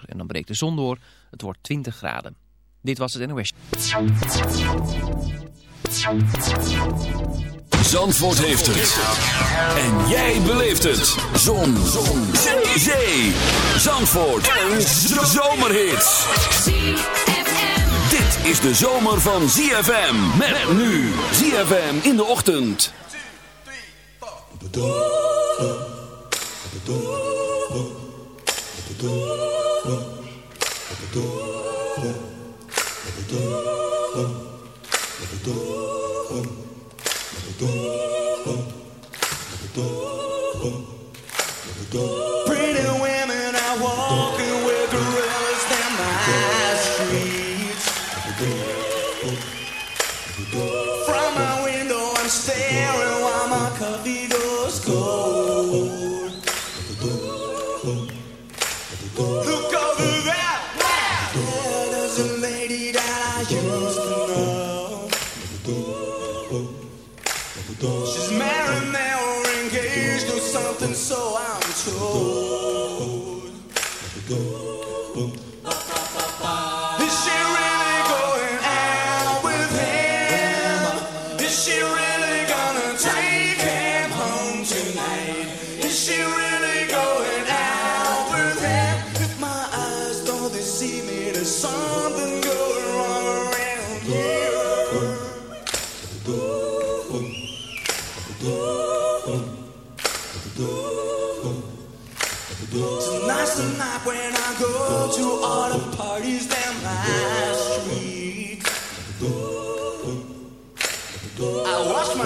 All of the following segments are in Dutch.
en dan breekt de zon door. Het wordt 20 graden. Dit was het NOS. Zandvoort heeft het. En jij beleeft het. Zon. zon. Zee. Zee. Zandvoort. Een zomerhit. Dit is de zomer van ZFM. Met nu. ZFM in de ochtend. oh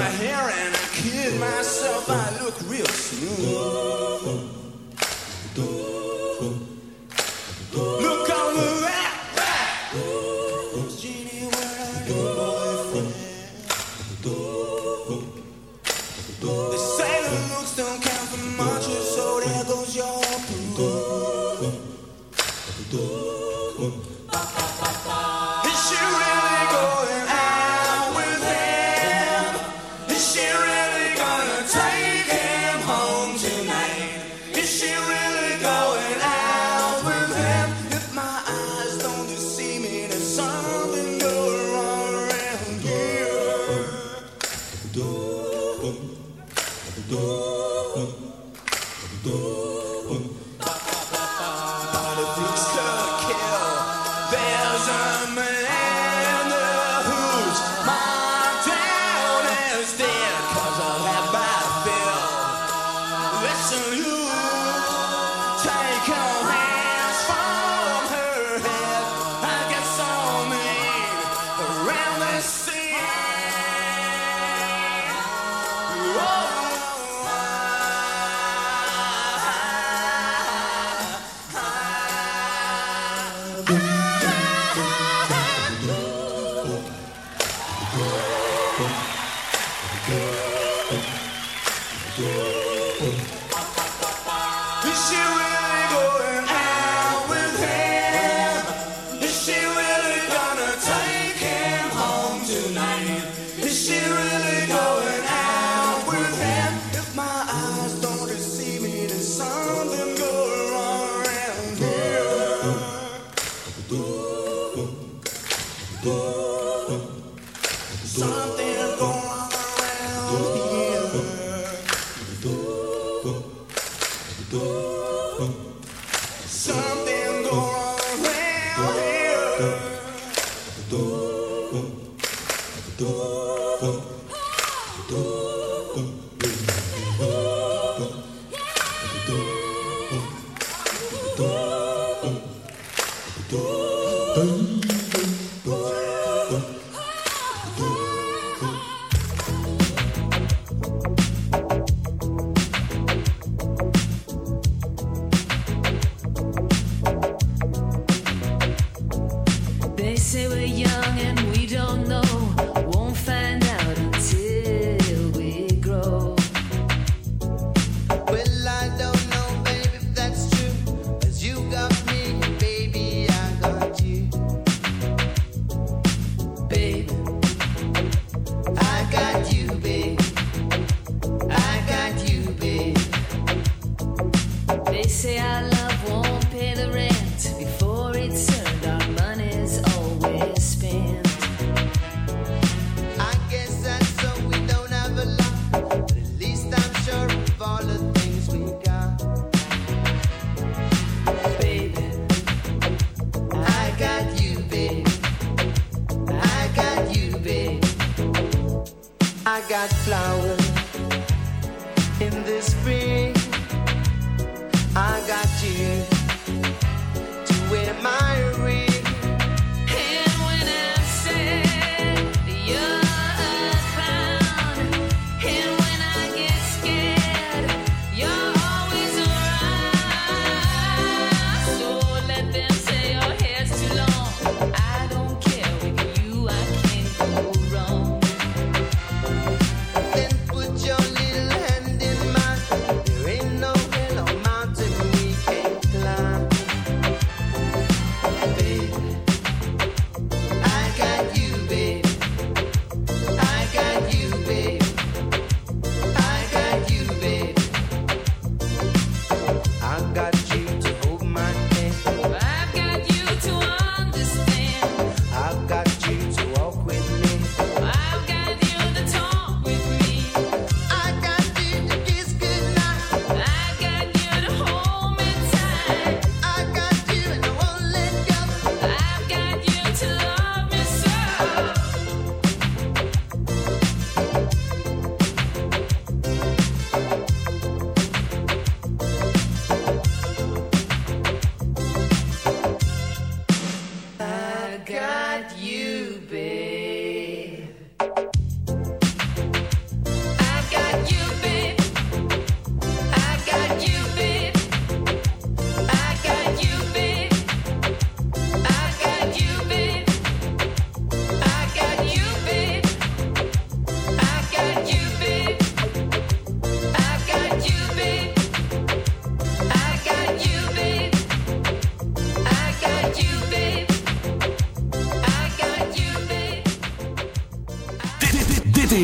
my hair and I kid myself, I look real smooth.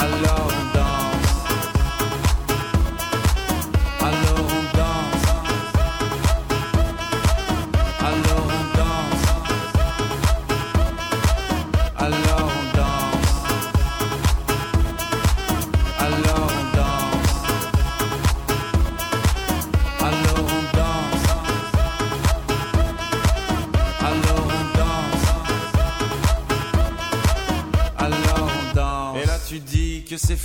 alone.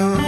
Oh.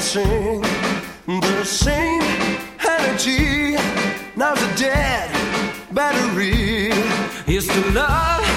dancing, the same energy. Now's the dead battery. is to love.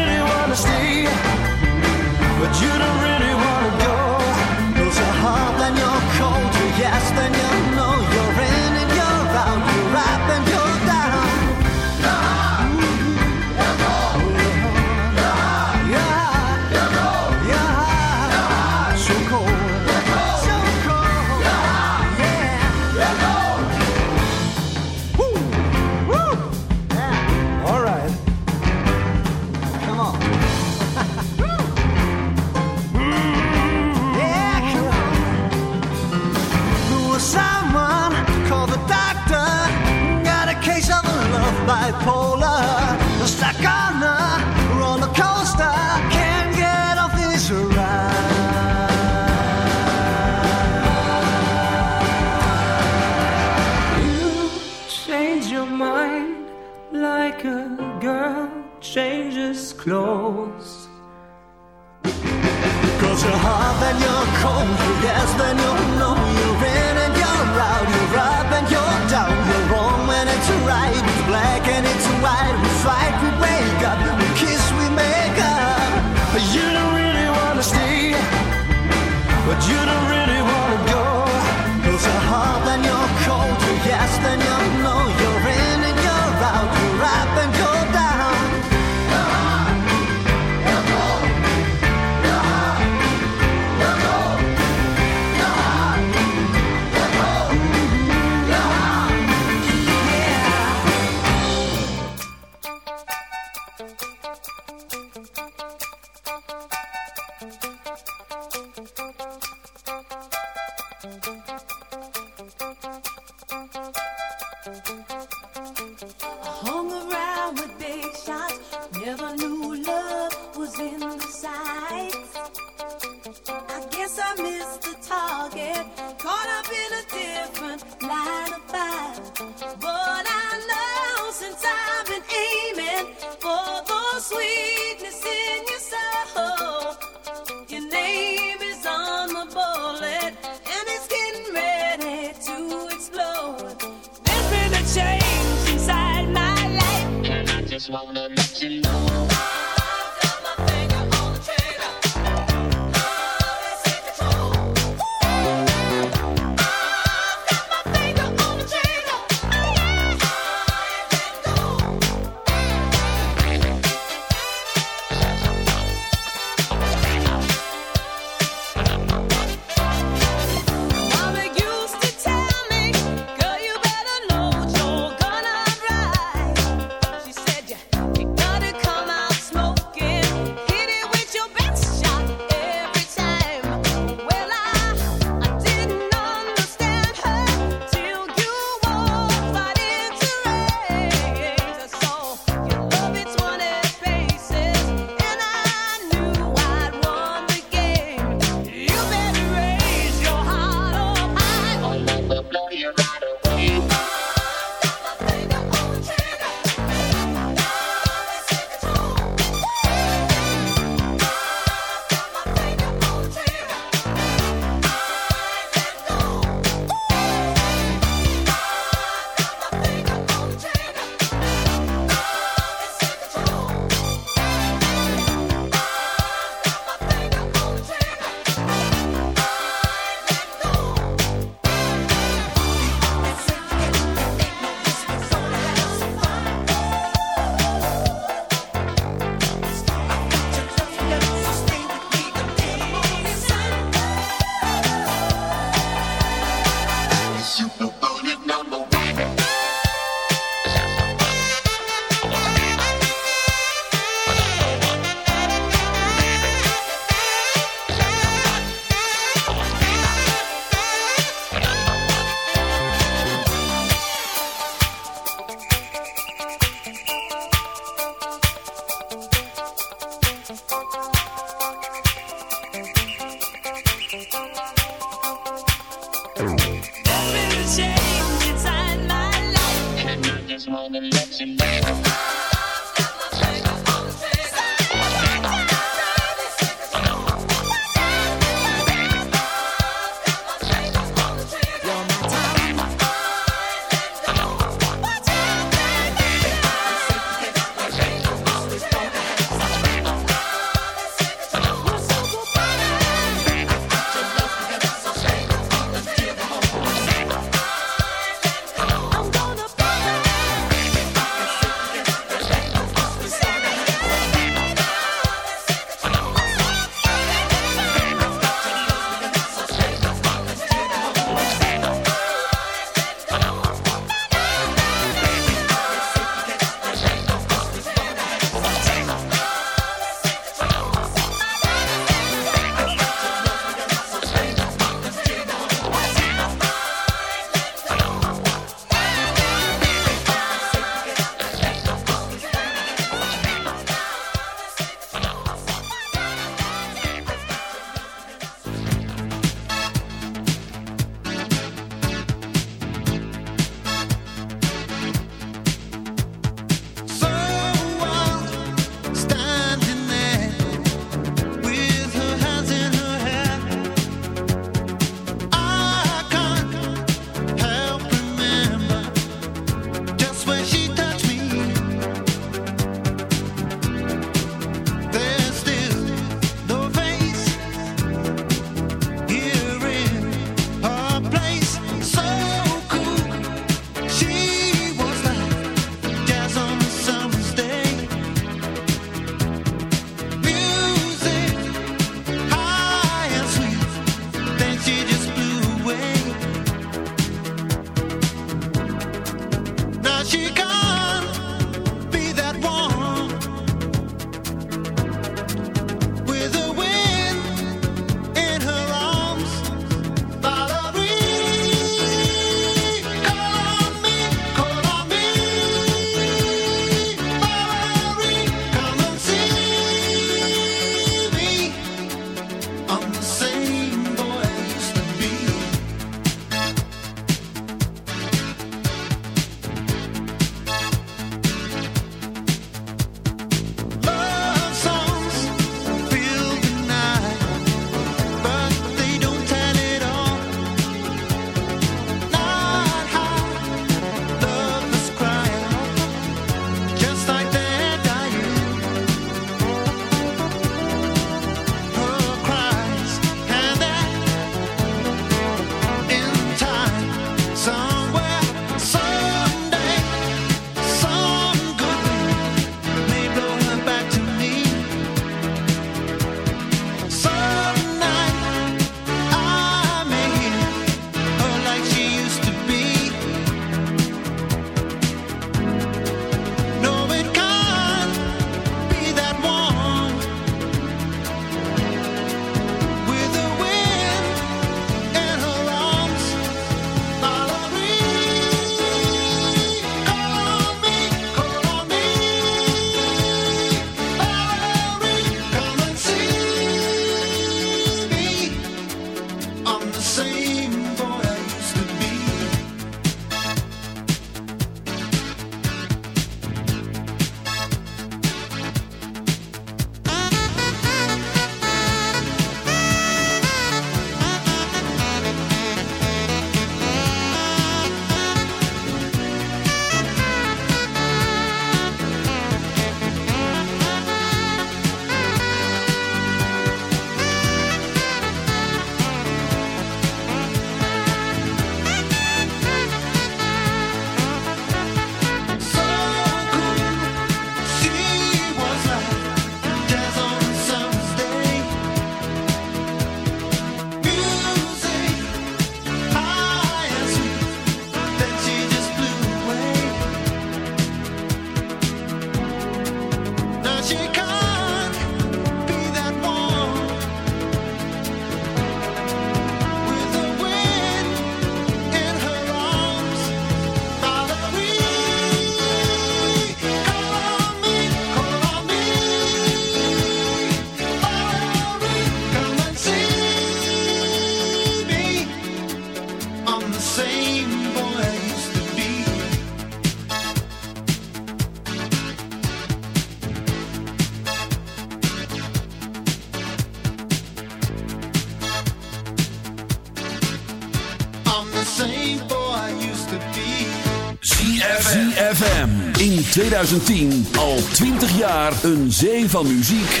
2010 al 20 jaar een zee van muziek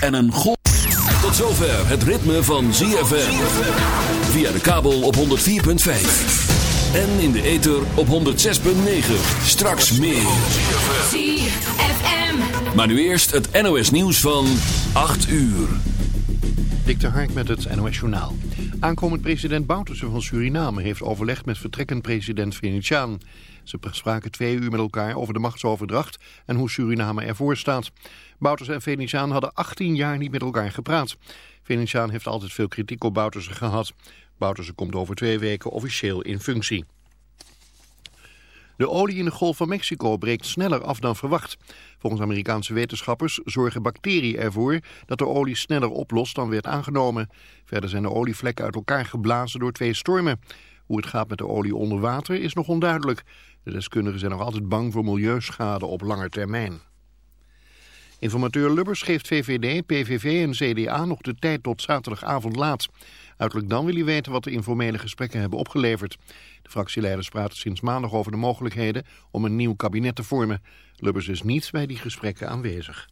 en een golf. Tot zover het ritme van ZFM. Via de kabel op 104.5. En in de ether op 106.9. Straks meer. ZFM. Maar nu eerst het NOS nieuws van 8 uur. Dik de Hark met het NOS Journaal. Aankomend president Bouterse van Suriname heeft overlegd met vertrekkend president Venetiaan. Ze spraken twee uur met elkaar over de machtsoverdracht en hoe Suriname ervoor staat. Bouterse en Venetiaan hadden 18 jaar niet met elkaar gepraat. Venetiaan heeft altijd veel kritiek op Bouterse gehad. Bouterse komt over twee weken officieel in functie. De olie in de Golf van Mexico breekt sneller af dan verwacht. Volgens Amerikaanse wetenschappers zorgen bacteriën ervoor dat de olie sneller oplost dan werd aangenomen. Verder zijn de olievlekken uit elkaar geblazen door twee stormen. Hoe het gaat met de olie onder water is nog onduidelijk. De deskundigen zijn nog altijd bang voor milieuschade op lange termijn. Informateur Lubbers geeft VVD, PVV en CDA nog de tijd tot zaterdagavond laat. Uiterlijk dan wil hij weten wat de informele gesprekken hebben opgeleverd. De fractieleiders praten sinds maandag over de mogelijkheden om een nieuw kabinet te vormen. Lubbers is niet bij die gesprekken aanwezig.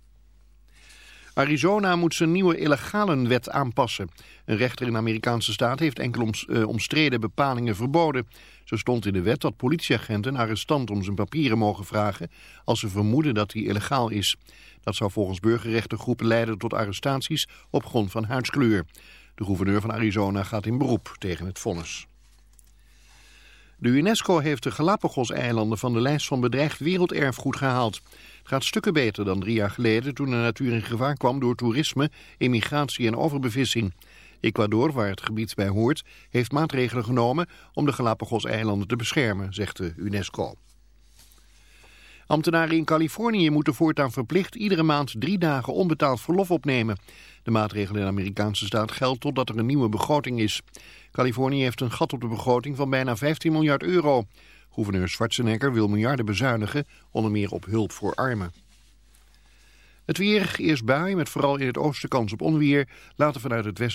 Arizona moet zijn nieuwe illegalenwet aanpassen. Een rechter in de Amerikaanse staat heeft enkele eh, omstreden bepalingen verboden. Zo stond in de wet dat politieagenten een arrestant om zijn papieren mogen vragen als ze vermoeden dat hij illegaal is. Dat zou volgens burgerrechtengroepen leiden tot arrestaties op grond van huidskleur. De gouverneur van Arizona gaat in beroep tegen het vonnis. De UNESCO heeft de Galapagos-eilanden van de lijst van bedreigd werelderfgoed gehaald. Het gaat stukken beter dan drie jaar geleden toen de natuur in gevaar kwam door toerisme, immigratie en overbevissing. Ecuador, waar het gebied bij hoort, heeft maatregelen genomen om de Galapagos-eilanden te beschermen, zegt de UNESCO. Ambtenaren in Californië moeten voortaan verplicht iedere maand drie dagen onbetaald verlof opnemen. De maatregel in de Amerikaanse staat geldt totdat er een nieuwe begroting is. Californië heeft een gat op de begroting van bijna 15 miljard euro. Gouverneur Schwarzenegger wil miljarden bezuinigen, onder meer op hulp voor armen. Het weer, eerst bui met vooral in het oosten kans op onweer, later vanuit het westen.